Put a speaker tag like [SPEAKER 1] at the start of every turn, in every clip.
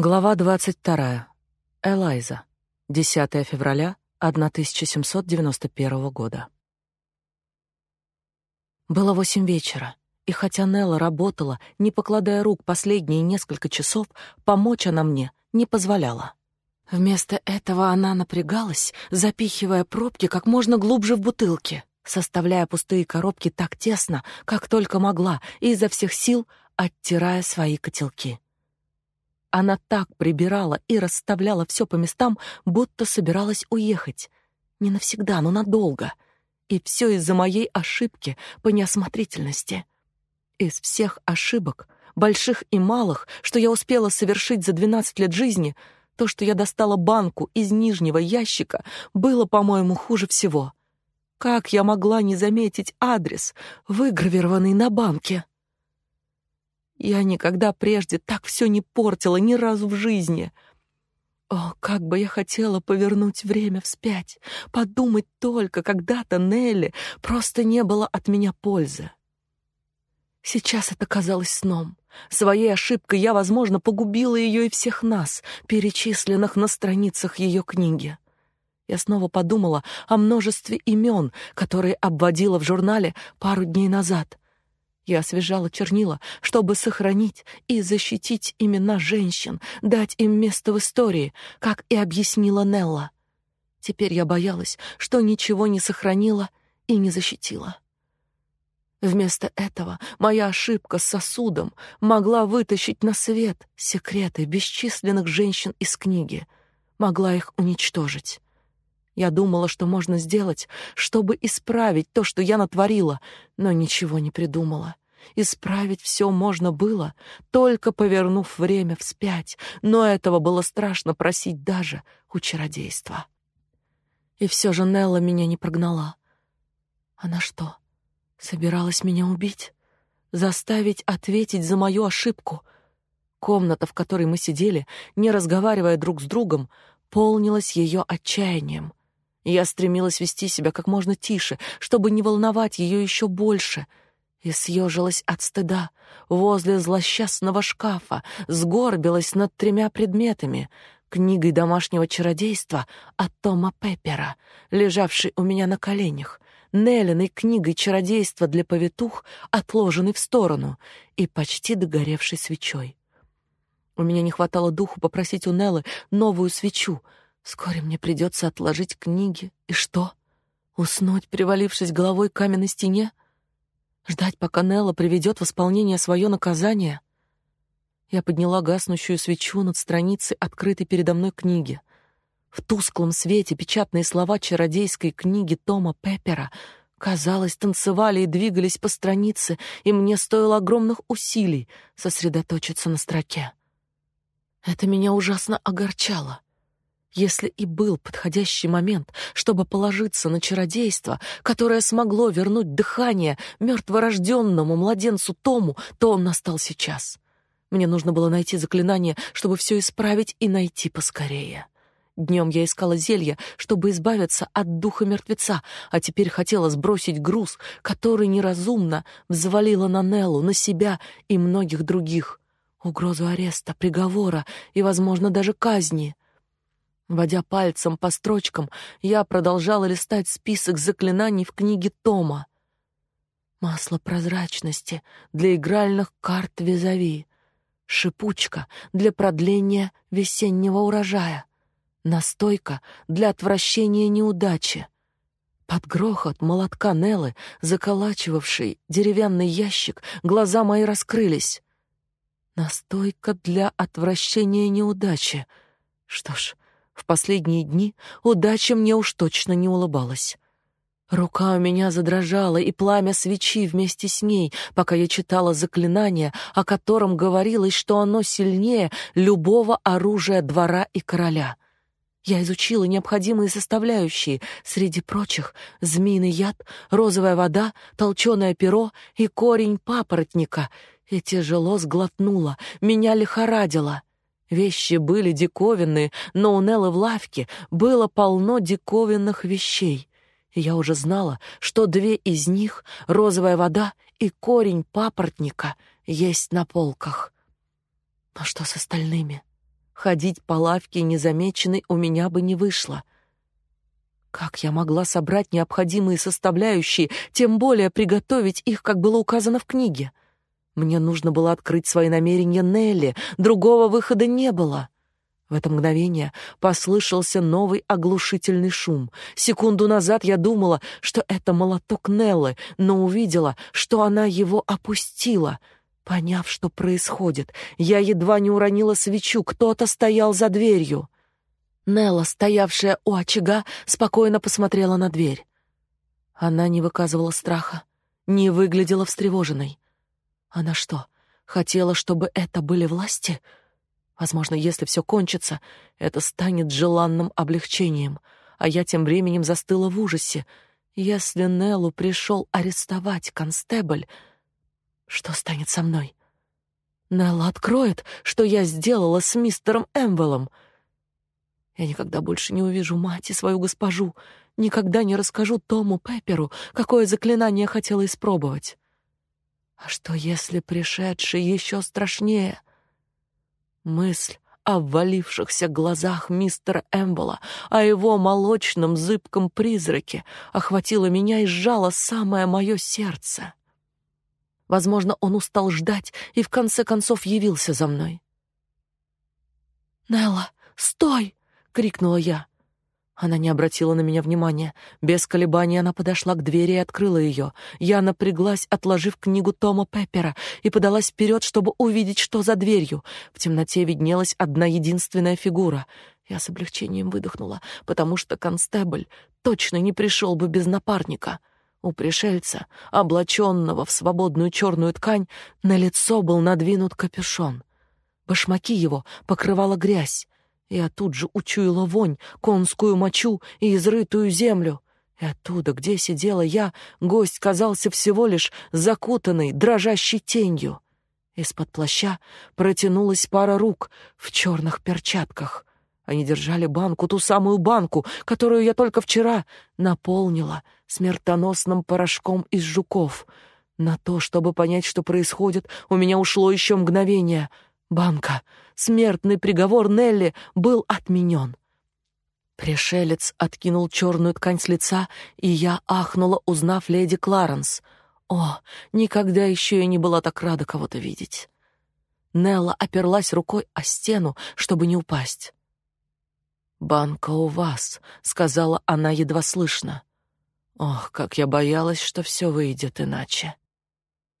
[SPEAKER 1] Глава 22. Элайза. 10 февраля 1791 года. Было восемь вечера, и хотя Нелла работала, не покладая рук последние несколько часов, помочь она мне не позволяла. Вместо этого она напрягалась, запихивая пробки как можно глубже в бутылки, составляя пустые коробки так тесно, как только могла, и изо всех сил оттирая свои котелки. Она так прибирала и расставляла все по местам, будто собиралась уехать. Не навсегда, но надолго. И все из-за моей ошибки по неосмотрительности. Из всех ошибок, больших и малых, что я успела совершить за 12 лет жизни, то, что я достала банку из нижнего ящика, было, по-моему, хуже всего. Как я могла не заметить адрес, выгравированный на банке? Я никогда прежде так все не портила ни разу в жизни. О, как бы я хотела повернуть время вспять, подумать только, когда-то Нелли просто не было от меня пользы. Сейчас это казалось сном. Своей ошибкой я, возможно, погубила ее и всех нас, перечисленных на страницах ее книги. Я снова подумала о множестве имен, которые обводила в журнале пару дней назад — я освежала чернила, чтобы сохранить и защитить имена женщин, дать им место в истории, как и объяснила Нелла. Теперь я боялась, что ничего не сохранила и не защитила. Вместо этого моя ошибка с сосудом могла вытащить на свет секреты бесчисленных женщин из книги, могла их уничтожить. Я думала, что можно сделать, чтобы исправить то, что я натворила, но ничего не придумала. Исправить все можно было, только повернув время вспять, но этого было страшно просить даже у чародейства. И все же Нелла меня не прогнала. Она что, собиралась меня убить? Заставить ответить за мою ошибку? Комната, в которой мы сидели, не разговаривая друг с другом, полнилась ее отчаянием. Я стремилась вести себя как можно тише, чтобы не волновать ее еще больше, и съежилась от стыда возле злосчастного шкафа, сгорбилась над тремя предметами — книгой домашнего чародейства от Тома Пеппера, лежавшей у меня на коленях, Неллиной книгой чародейства для повитух, отложенной в сторону, и почти догоревшей свечой. У меня не хватало духу попросить у Неллы новую свечу — Вскоре мне придется отложить книги. И что? Уснуть, привалившись головой к каменной стене? Ждать, пока Нелла приведет в исполнение свое наказание? Я подняла гаснущую свечу над страницей открытой передо мной книги. В тусклом свете печатные слова чародейской книги Тома Пеппера казалось, танцевали и двигались по странице, и мне стоило огромных усилий сосредоточиться на строке. Это меня ужасно огорчало. Если и был подходящий момент, чтобы положиться на чародейство, которое смогло вернуть дыхание мертворожденному младенцу Тому, то он настал сейчас. Мне нужно было найти заклинание, чтобы все исправить и найти поскорее. Днем я искала зелье, чтобы избавиться от духа мертвеца, а теперь хотела сбросить груз, который неразумно взвалила на Неллу, на себя и многих других. Угрозу ареста, приговора и, возможно, даже казни — Водя пальцем по строчкам, я продолжала листать список заклинаний в книге Тома. Масло прозрачности для игральных карт визави, шипучка для продления весеннего урожая, настойка для отвращения неудачи. Под грохот молотка Неллы, заколачивавший деревянный ящик, глаза мои раскрылись. Настойка для отвращения неудачи. Что ж, в последние дни удача мне уж точно не улыбалась. Рука у меня задрожала, и пламя свечи вместе с ней, пока я читала заклинание, о котором говорилось, что оно сильнее любого оружия двора и короля. Я изучила необходимые составляющие, среди прочих — змеиный яд, розовая вода, толченое перо и корень папоротника, и тяжело сглотнула, меня лихорадило — Вещи были диковинные, но у Неллы в лавке было полно диковинных вещей. Я уже знала, что две из них, розовая вода и корень папоротника, есть на полках. Но что с остальными? Ходить по лавке незамеченной у меня бы не вышло. Как я могла собрать необходимые составляющие, тем более приготовить их, как было указано в книге? Мне нужно было открыть свои намерения Нелли, другого выхода не было. В это мгновение послышался новый оглушительный шум. Секунду назад я думала, что это молоток Неллы, но увидела, что она его опустила. Поняв, что происходит, я едва не уронила свечу, кто-то стоял за дверью. Нелла, стоявшая у очага, спокойно посмотрела на дверь. Она не выказывала страха, не выглядела встревоженной. Она что, хотела, чтобы это были власти? — Возможно, если все кончится, это станет желанным облегчением, а я тем временем застыла в ужасе. Если Неллу пришел арестовать констебль, что станет со мной? Нелла откроет, что я сделала с мистером Эмвеллом. Я никогда больше не увижу мать и свою госпожу, никогда не расскажу Тому Пепперу, какое заклинание хотела испробовать. А что, если пришедший еще страшнее — Мысль о ввалившихся глазах мистера Эмбола, о его молочном зыбком призраке охватила меня и сжала самое мое сердце. Возможно, он устал ждать и в конце концов явился за мной. «Нелла, стой!» — крикнула я. Она не обратила на меня внимания. Без колебаний она подошла к двери и открыла ее. Я напряглась, отложив книгу Тома Пеппера, и подалась вперед, чтобы увидеть, что за дверью. В темноте виднелась одна единственная фигура. Я с облегчением выдохнула, потому что констебль точно не пришел бы без напарника. У пришельца, облаченного в свободную черную ткань, на лицо был надвинут капюшон. Башмаки его покрывала грязь. Я тут же учуяла вонь, конскую мочу и изрытую землю. И оттуда, где сидела я, гость казался всего лишь закутанной, дрожащей тенью. Из-под плаща протянулась пара рук в черных перчатках. Они держали банку, ту самую банку, которую я только вчера наполнила смертоносным порошком из жуков. На то, чтобы понять, что происходит, у меня ушло еще мгновение — Банка, смертный приговор Нелли был отменен. Пришелец откинул черную ткань с лица, и я ахнула, узнав леди Кларенс. О, никогда еще я не была так рада кого-то видеть. Нелла оперлась рукой о стену, чтобы не упасть. «Банка у вас», — сказала она едва слышно. Ох, как я боялась, что все выйдет иначе.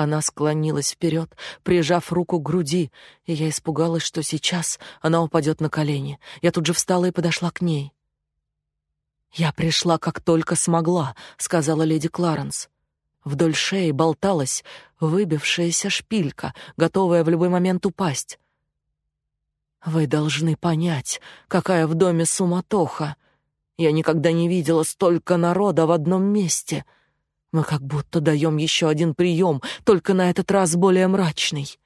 [SPEAKER 1] Она склонилась вперед, прижав руку к груди, и я испугалась, что сейчас она упадет на колени. Я тут же встала и подошла к ней. «Я пришла, как только смогла», — сказала леди Кларенс. Вдоль шеи болталась выбившаяся шпилька, готовая в любой момент упасть. «Вы должны понять, какая в доме суматоха. Я никогда не видела столько народа в одном месте». Мы как будто даем еще один прием, только на этот раз более мрачный.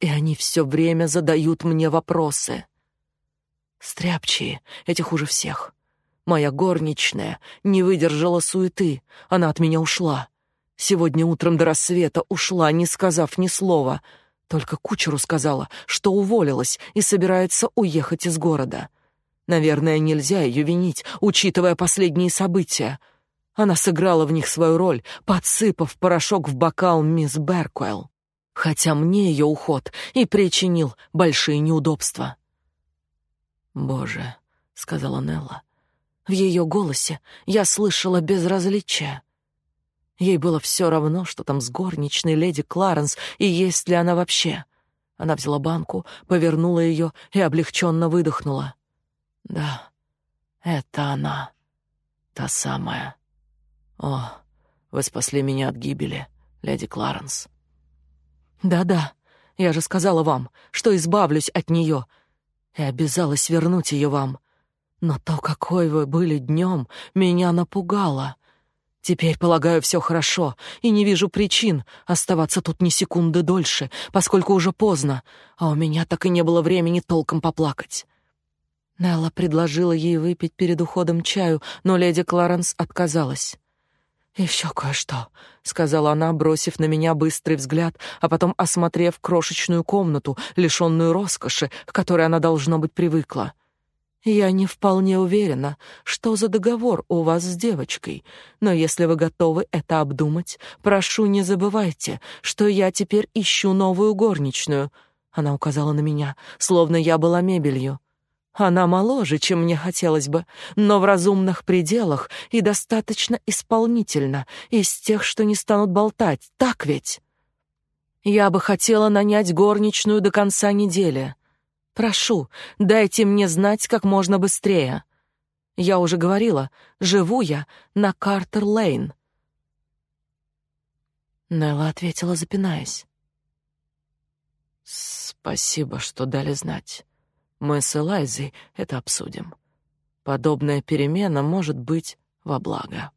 [SPEAKER 1] И они все время задают мне вопросы. Стряпчие, эти хуже всех. Моя горничная не выдержала суеты, она от меня ушла. Сегодня утром до рассвета ушла, не сказав ни слова. Только кучеру сказала, что уволилась и собирается уехать из города. Наверное, нельзя ее винить, учитывая последние события — она сыграла в них свою роль, подсыпав порошок в бокал мисс Беркуэлл, хотя мне ее уход и причинил большие неудобства. «Боже», — сказала Нелла. В ее голосе я слышала безразличие. Ей было все равно, что там с горничной леди Кларенс и есть ли она вообще. Она взяла банку, повернула ее и облегченно выдохнула. «Да, это она, та самая». О, вы спасли меня от гибели, леди Кларенс. Да-да, я же сказала вам, что избавлюсь от нее и обязалась вернуть ее вам. Но то, какой вы были днем, меня напугало. Теперь, полагаю, все хорошо, и не вижу причин оставаться тут ни секунды дольше, поскольку уже поздно, а у меня так и не было времени толком поплакать. Нелла предложила ей выпить перед уходом чаю, но леди Кларенс отказалась. Еще кое-что, сказала она, бросив на меня быстрый взгляд, а потом осмотрев крошечную комнату, лишенную роскоши, к которой она должно быть привыкла. Я не вполне уверена, что за договор у вас с девочкой, но если вы готовы это обдумать, прошу, не забывайте, что я теперь ищу новую горничную. Она указала на меня, словно я была мебелью. Она моложе, чем мне хотелось бы, но в разумных пределах и достаточно исполнительна, из тех, что не станут болтать. Так ведь? Я бы хотела нанять горничную до конца недели. Прошу, дайте мне знать как можно быстрее. Я уже говорила, живу я на Картер-Лейн. Нелла ответила, запинаясь. Спасибо, что дали знать. Мы с Элайзой это обсудим. Подобная перемена может быть во благо.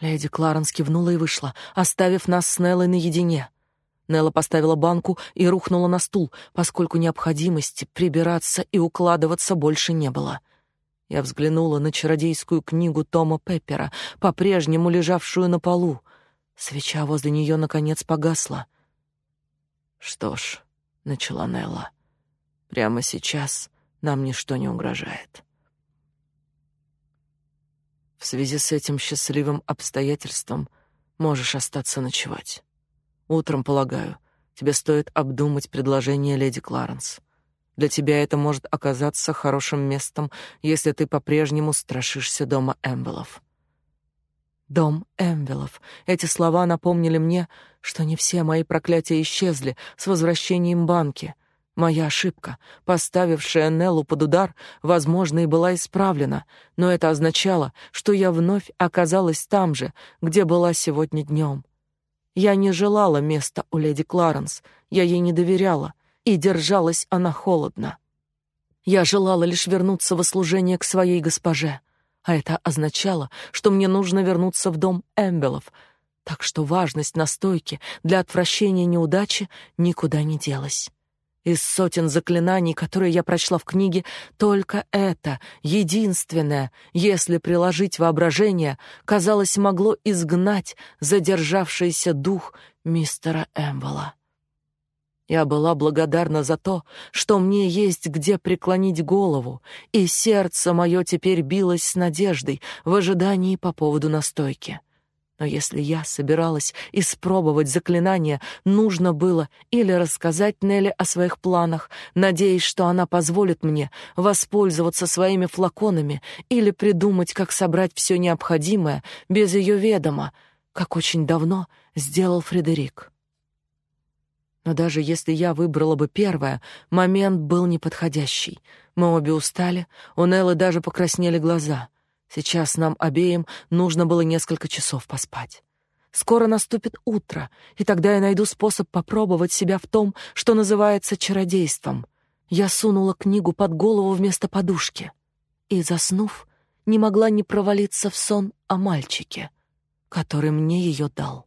[SPEAKER 1] Леди Кларенс кивнула и вышла, оставив нас с Неллой наедине. Нелла поставила банку и рухнула на стул, поскольку необходимости прибираться и укладываться больше не было. Я взглянула на чародейскую книгу Тома Пеппера, по-прежнему лежавшую на полу. Свеча возле нее наконец погасла. «Что ж», — начала Нелла, — «прямо сейчас нам ничто не угрожает». В связи с этим счастливым обстоятельством можешь остаться ночевать. Утром, полагаю, тебе стоит обдумать предложение леди Кларенс. Для тебя это может оказаться хорошим местом, если ты по-прежнему страшишься дома Эмбелов. Дом Эмбелов. Эти слова напомнили мне, что не все мои проклятия исчезли с возвращением банки. Моя ошибка, поставившая Неллу под удар, возможно, и была исправлена, но это означало, что я вновь оказалась там же, где была сегодня днем. Я не желала места у леди Кларенс, я ей не доверяла, и держалась она холодно. Я желала лишь вернуться во служение к своей госпоже, а это означало, что мне нужно вернуться в дом Эмбелов, так что важность настойки для отвращения неудачи никуда не делась. Из сотен заклинаний, которые я прочла в книге, только это, единственное, если приложить воображение, казалось, могло изгнать задержавшийся дух мистера Эмбола. Я была благодарна за то, что мне есть где преклонить голову, и сердце мое теперь билось с надеждой в ожидании по поводу настойки. Но если я собиралась испробовать заклинание, нужно было или рассказать Нелли о своих планах, надеясь, что она позволит мне воспользоваться своими флаконами, или придумать, как собрать все необходимое без ее ведома, как очень давно сделал Фредерик. Но даже если я выбрала бы первое, момент был неподходящий. Мы обе устали, у Неллы даже покраснели глаза. Сейчас нам обеим нужно было несколько часов поспать. Скоро наступит утро, и тогда я найду способ попробовать себя в том, что называется чародейством. Я сунула книгу под голову вместо подушки и, заснув, не могла не провалиться в сон о мальчике, который мне ее дал.